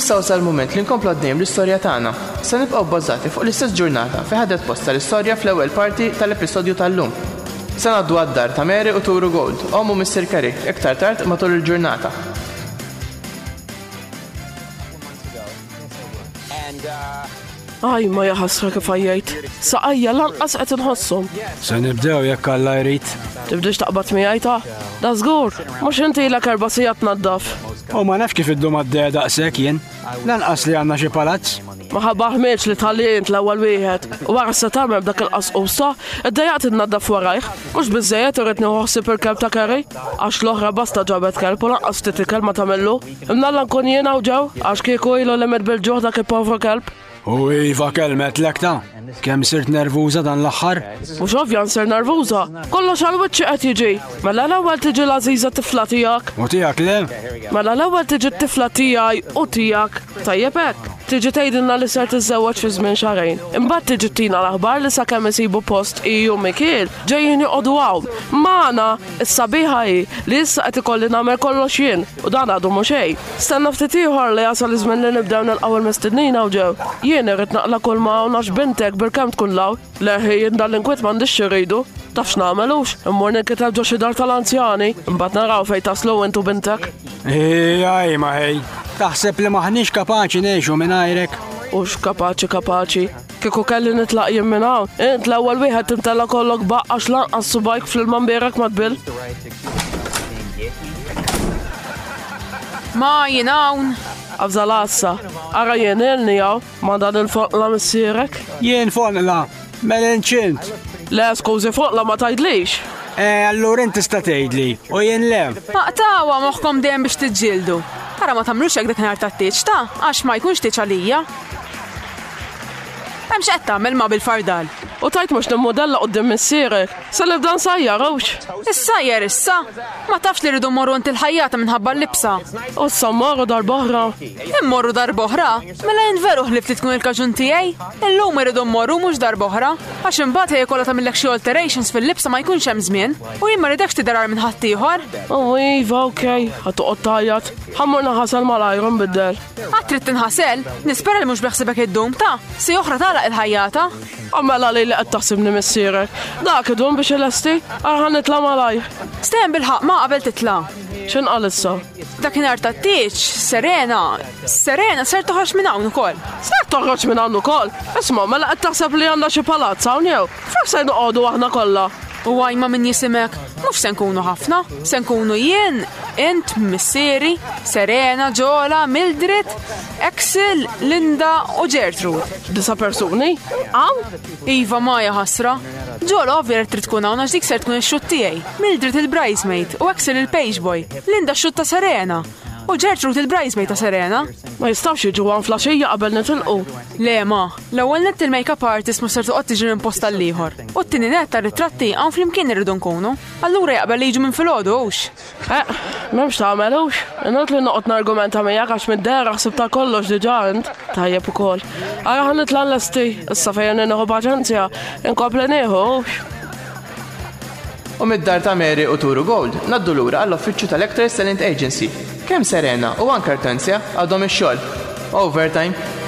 issa wasal mument li nkomplu għaddejjem l-istorja tagħna. Se nibqgħu bbażati fuq l-istess ġurnata fi ħadet post tal-istorja fl-ewwel parti tal-episodju tal-lum. Se ngħaddu għad-dar ta' Mary u Turu Gold, ommu Mr. Kerry, iktar tard matul il-ġurnata. Aj, ma jaħasra kif għajjajt. Saqajja lanqas qed inħossom. Se nibdew jekk alla jrid. Tibdix taqbad miegħi ta' da żgur, mhux inti la kerba sija tnaddaf. U ma nafx kif iddum għaddejja daqshekk jien. Lanqas li għandna xi palazz. Minħabba l-ħmieġ li talli int l-ewwel wieħed, u ara x'se tagħmel b'dak il-qasqus ta', iddejjaqt innaddaf warajh. Mhux biżżejjed irrid nieħu ħsieb il-kelb ta' Kerry? Għax l-oħra basta ġabet kelb u lanqas ftit ikel ma tagħmillu. Imnalla nkun jien hawn ġew, għax kieku ilu li miet bil-ġuħ dak il-povru kelb. U iva kellmet l-ekta? Kemm sirt nervuża dan l-aħħar? Mhux ovvja nsir nervuża. Kollox għal wiċċi qed jiġi. Mela l-ewwel tiġi l-għażiża tifla tiegħek. U tiegħek le? Mela l-ewwel tiġi t-tifla tiegħi u tiegħek. Tajjeb hekk. Tiġi tgħidilna li ser tiżżewweġ fi żmien xarejn. Imbagħad tiġi tina l-aħbar li sakemm isibu post hi u Mikiel ġejjin joqogħdu hawn. Magħna! Is-sabiħa hi li issa qed ikolli nagħmel kollox jien. U dan għadu mhu xejn. Stenna ftit ieħor li jasal iż-żmien li nibdew nilqgħu l-mistednin hawn ġew. Jien irrid naqla' kulma hawn għax bintek bil-kemm tkun 'l hawn. Le, jien dan l-inkwiet m'għandix xi rridu. Taf x'nagħmel hux? Immur ninkiteb ġo xi dar tal-anzjani. Imbagħad naraw fejn taslu int u bintek. Hija hi ma hi. Taħseb li m'aħniex kapaċi ngħixu mingħajrek? Hux kapaċi kapaċi. Kieku kelli nitlaq jien minn hawn, int l-ewwel wieħed timtella kollok baqq għax lanqas subajk fl-ilma mberek ma tbill. Ma jien hawn. Afżal għassa, ara jien ilni hawn ma dan il-foqla missierek. Jien foqla, mela inċint. Le skużi foqla ma tgħidlix. Eh, allura inti sta tgħidli, u jien le. Maqtawa moħħkom dejjem biex tiġġieldu. Ara ma tagħmlux hekk dik nhar tat-tieġ ta' għax ma jkunx tieġ għalija. Hemm x'qed tagħmel ma' bil-fardal? U tgħid mhux timmudella quddiem missierek? Se nibda nsajjar, hux! Issajjar issa? Ma tafx li rridu mmorru għand il-ħajjata minħabba l-libsa? U issa mmorru darb'oħra? Immorru darb'oħra? Mela int veru ħlift li tkun il-kaġun tiegħi? Illum irridu mmorru mhux darb'oħra, għax imbagħad hi jkollha tagħmillek xi alterations fil-libsa ma jkunx hemm żmien, u jien ma ridekx tidher għar minn ħaddieħor. O iva, ok, ħa toqgħod tgħajjat. Ħa mmur naħasel malajr u nbiddel. Għad trid tinħasel, nispera li mhux beħsibek id-dum ta' si oħra tagħlaq il-ħajjata. Għamel għalli li qed taħsibni missierek. Dak idum biex il-esti, għalħan nitla' malaj. Stem bil-ħaq ma qabel titla'. X'in qalissa? Dakinhar ta' tieġ, Serena, Serena ser toħroġ minn hawn ukoll. Ser toħroġ minn hawn ukoll. Isma' mela qed taħseb li għandha xi palazz hawn jew? Fejn se noqogħdu aħna kollha? U għajma min jisimek, mhux se nkunu ħafna, se nkunu jien, int, missieri, Serena, Ġola, Mildred, Axel, Linda u Gertrude. Disa persuni? Għaw? Iva Maja ħasra. Ġola ovvjer trid tkun hawn għax dik ser tkun ix-xut tiegħi, Mildred il-bridesmaid u Axel il-page boy, Linda x-xut ta' Serena. U Gertrude il-bridesmaid ta' Serena. Ma jistawx jiġu għan flasġija qabel nitilqu. Le ma, L-ewwel nett il-makeup artist mhux ser toqgħod tiġi minn post għal ieħor. U t-tieni nett tar-ritratti hawn flimkien irridu nkunu. Allura jaqbel li jiġu minn filgħodu hux? Eh, m'hemmx tagħmel hux? Inut li noqgħod nargumenta miegħek għax mid-dehra aħsib ta' kollox diġà int. Tajjeb ukoll. Ara ħa nitla' lesti, issa fejn nieħu paċenzja, inkompli nieħu hux? U mid-dar ta' Mary u Turu Gold ngħaddu lura għall-uffiċċju tal-Actors Talent Agency. Kemm Serena u anke Ortenzia għadhom ix-xogħol. Overtime!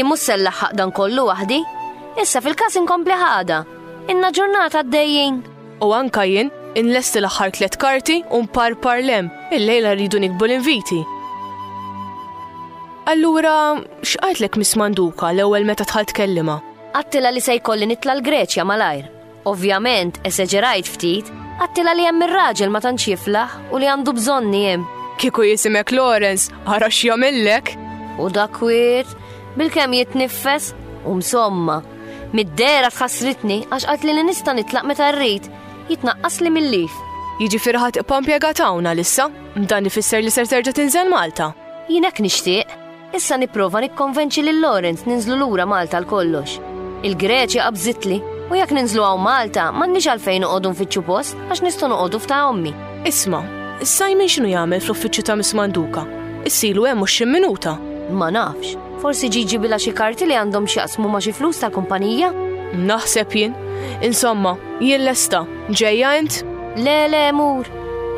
Jien mhux se nlaħħaq dan kollu waħdi. Issa fil-każ inkompli ħada. Inna ġurnata għaddejjin. U anka jien, inlesti l-aħħar tliet karti u nparpar l-hemm, illejla rridu nikbu l-inviti. Allura, x'qajtlek Miss Manduka l-ewwel meta tħall tkellima? Għattila li se jkolli nitla' l-Greċja malajr. Ovvjament, eseġerajt ftit, għattila li hemm ir-raġel ma tantx jiflaħ u li għandu bżonni hemm. Kieku jisimek Lawrence, ara x'jagħmillek? U dak kwiet, bil-kemm jitniffes, u msomma, Mid-dehra tħassritni għax qalt li nista' nitlaq meta rrid, jitnaqqasli mil-lif. Jiġifieri ħa tibqa' mpjegata hawn għalissa? Dan ifisser li ser terġa' tinżel Malta? Jien hekk nixtieq. Issa nipprova nikkonvenċi lil Lawrence ninżlu lura Malta għal kollox. Il-Greċja qabżitli u jekk ninżlu hawn Malta m'għandniex għalfejn noqogħdu nfittxu post għax nistgħu noqogħdu f'ta' ommi. Isma', Simon x'inhu jagħmel fl-uffiċċju ta' Miss Manduca? Issilu hemm mhux xi minuta? Ma nafx. Forsi ġi ġibilha xi karti li għandhom x'jaqsmu ma' xi flus tal-kumpanija? Naħseb jien. Insomma, jien lesta. Ġejja int? Le, le, mur.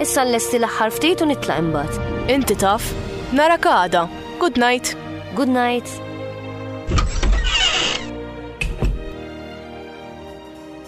Issa nlesti l-aħħar ftit u nitlaq imbagħad. Inti taf. Narak għada. Good night. Good night.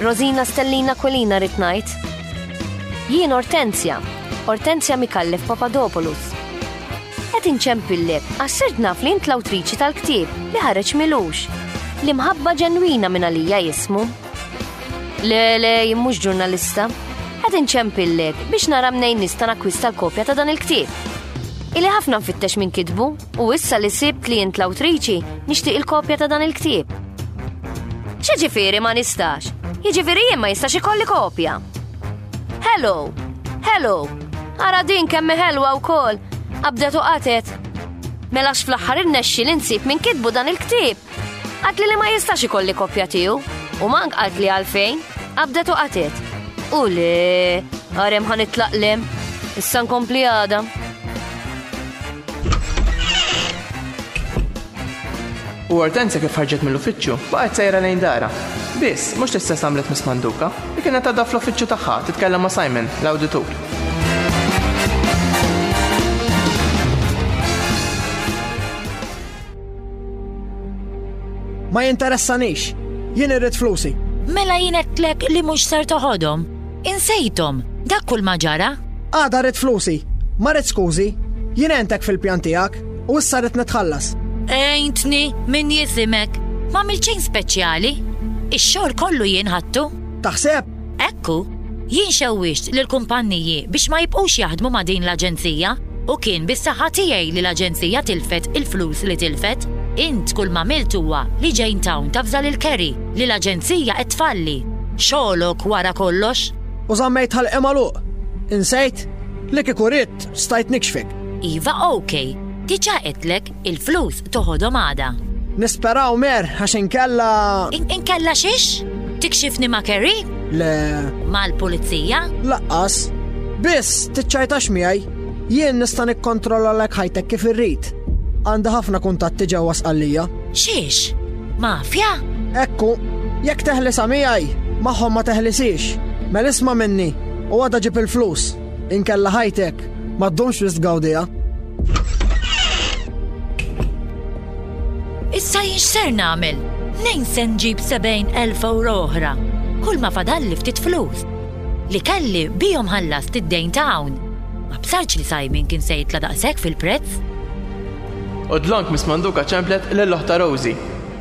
Rosina Stellina Aquilina rrid ngħid. Jien Ortenzja, Ortenzja Mikallef Papadopoulos. Qed inċempillek għax sirt naf li int l-awtriċi tal-ktieb li ħareġ milux. L-imħabba ġenwina minn għalija jismu. Le, le, jien mhux ġurnalista. Qed inċempillek biex nara mnejn nista' nakwista l-kopja ta' dan il-ktieb. Ili ħafna nfittex minn kitbu U issa li sibt li int l-awtriċi, nixtieq il-kopja ta' dan il-ktieb. X'ġifieri ma nistax? Jiġifieri jien ma jistax ikolli kopja. Hello, hello, ara din kemm ħelwa wkoll, qabdet u qatet. Mela fl-aħħar innexxi li nsib minn kitbu dan il-ktieb. Għatli li ma jistax ikolli kopja tiegħu, u mank qalt li għalfejn, qabdet u qatet. U li, għarem ħan itlaqlem, issa nkompli għada. U Ortenzja kif ħarġet mill-uffiċċju, baqgħet sejra lejn dara. Biss, mhux l-istess għamlet Miss Manduka, li kienet għadha fl-uffiċċju tagħha titkellem ma' Simon, l-awditur. Ma jinteressanix. Jien irrid flusi. Mela jien għedtlek li mhux ser toħodhom. Insejthom, dak kull ma ġara. Għada rrid flusi. Ma rrid skużi. Jien għentek fil-pjan tiegħek u issa rrid nitħallas. Ejntni min jisimek. Ma milċejn speċjali. Ix-xogħol kollu jien ħattu. Taħseb? Hekk hu, jien xewwixt lill-kumpanniji biex ma jibqgħux jaħdmu ma' din l-aġenzija u kien bis-saħħa tiegħi li l-aġenzija tilfet il-flus li tilfet. Int kull m'għamilt huwa li Jane Town tavża lil Kerry li l-aġenzija qed tfalli. Xogħlok wara kollox! U żammejtha l-qiem magħluq! Insejt? Li kieku ridt, stajt nikxfek. Iva OK, diġà għedtlek. Il-flus toħodhom għada. Nisperaw mer, għax inkella. Inkella xiex? Tikxifni ma' Kerry? Le. Mal-pulizija? Laqqas. Biss, tiċċajtax miegħi. Jien nista' nikkontrolla lek ħajtek kif irrid. Għandi ħafna kuntatti ġewwa sqallija. Xiex? Mafja? Ekku, jekk teħlisa miegħi, magħhom ma teħlisix. Mel isma' minni, u għada ġib il-flus. Inkella ħajtek ma ddumx wisq gawdiha. Issa jien x'ser nagħmel? Nejn se nġib 70,000 ewro oħra. Kull ma fadalli ftit flus. Li kelli bihom ħallast id-dejn ta' hawn. Ma bsarx li Simon kien se jitla' daqshekk fil-prezz. U dlonk Miss Manduka ċemplet lill-oħta Rosie.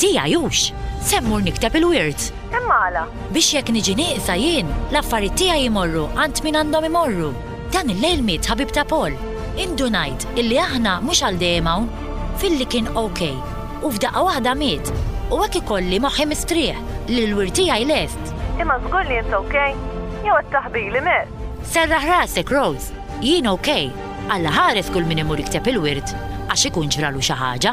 Tiegħi hux! Se mmur nikteb il-wirt. Imma għala? Biex jekk niġi nieqsa jien, l-affarijiet tiegħi jmorru għand min għandhom imorru. Dan il-lejl miet ħabib ta' Paul. Indunajt illi aħna mhux għal dejjem hawn. Philly kien OK. U f'daqqa waħda miet. U hekk ikolli moħħi mistrieħ li l-wirt tiegħi lest. Imma żgur li int OK? Jew qed taħbili mezz? Serraħ rasek, Rose. Jien OK. Alla ħares kull min imur jikteb il-wirt għax ikun ġralu xi ħaġa.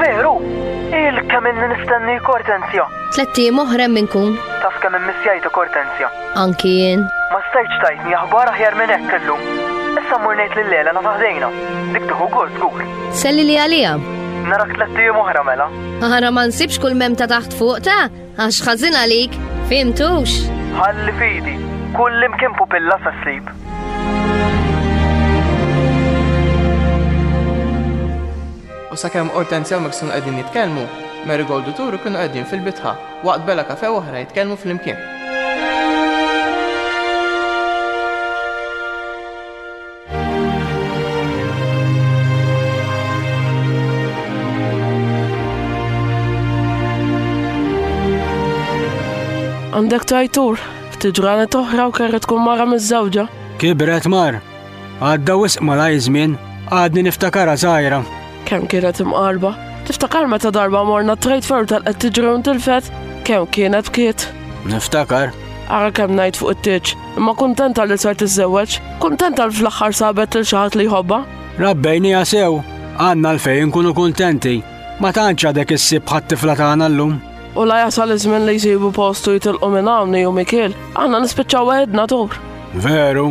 Veru! Il kemm inni nistenni Kortenzja. Tlet ijiem oħra hemm inkun. Taf kemm immissjajtu Kortenzja. Anki jien. Ma stajtx tajtni aħbar aħjar minn hekk illum. Issa mmur ngħid lil Lela nagħta ħdejna. Dik tieħu gost żgur. Selli li għalija. Narak tlet ijiem oħra mela. Aħra ma nsibx kull mem ta' taħt fuq ta' għax ħażin għalik. Fimtux. Ħalli fidi, kull imkien pupilla sa slib. U sakemm Ortensja u Max kienu qegħdin jitkellmu, Marigold u Turu kienu qegħdin fil-bitħa, waqt Bella Cafe u oħra jitkellmu flimkien. Għandek tajtur, ftit ġranet oħra u kerret tkun mara miż-żewġa. Kibret mar, Għadda wisq malajr żmien, għadni niftakarha żgħira. Kemm kienet imqarba, tiftakar meta darba morna trade fair tal-qed tiġri tilfet, kemm kienet bkiet. Niftakar, Ara kemm ngħid fuq it-tieġ, imma kuntenta li ser tiżżewweġ, kuntenta li fl-aħħar sabet lil xi ħadd li jħobba. Rabbejni sew, għandna l-fejn nkunu kuntenti, ma tantx għadek issib ħat-tifla tagħna llum. U la jasal iż-żmien li jsibu postu jitilqu minn hawn u Mikiel, aħna nispiċċaw waħedna tur. Veru,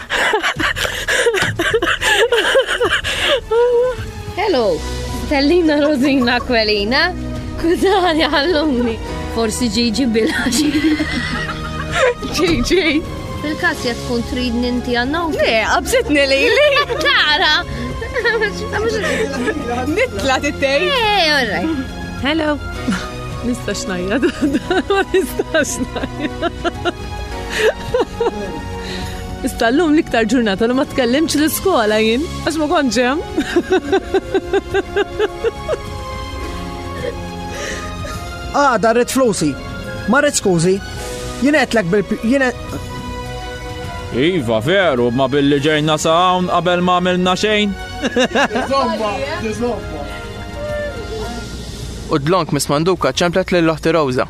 Hello, tellina Rosina Kwelina, kudani għallumni. Forsi ġiġi bilax. Ġiġi. Il-kas jek tkun trid ninti għannu? Le, għabżitni li li. Tara. Nitla tittej. Eh, all right. Hello. Nistax najja, ma nistax najja. Issa llum l-iktar ġurnata li ma tkellimx l-iskola jien, għax ma kontx hemm. Ah, darret flusi. Marret skużi. Jien qedlek bil jien Iva, veru, ma billi ġejna sa' hawn qabel ma għamilna xejn. U dlonk mis manduka ċemplet lil oħti Rosa.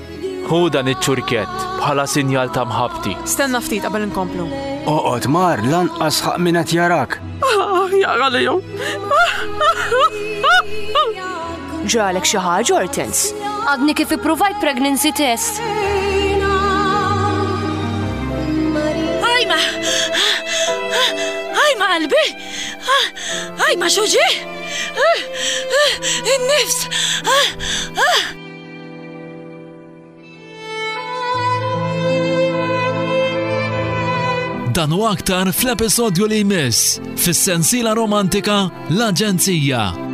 Ħu dan iċ-ċurkett bħala sinjal ta' mħabbti. Stenna ftit qabel inkomplu. Oqgħod mar lanqas ħaq min qed jarak. Jara li jew. Ġralek xi ħaġa Hortens? Għadni kif ippruvajt pregnancy test. Ajma! Ajma qalbi! Ajma xoġi! In-nifs! Dan u aktar fl-episodju li jmiss fis-sensiela romantika l-Aġenzija.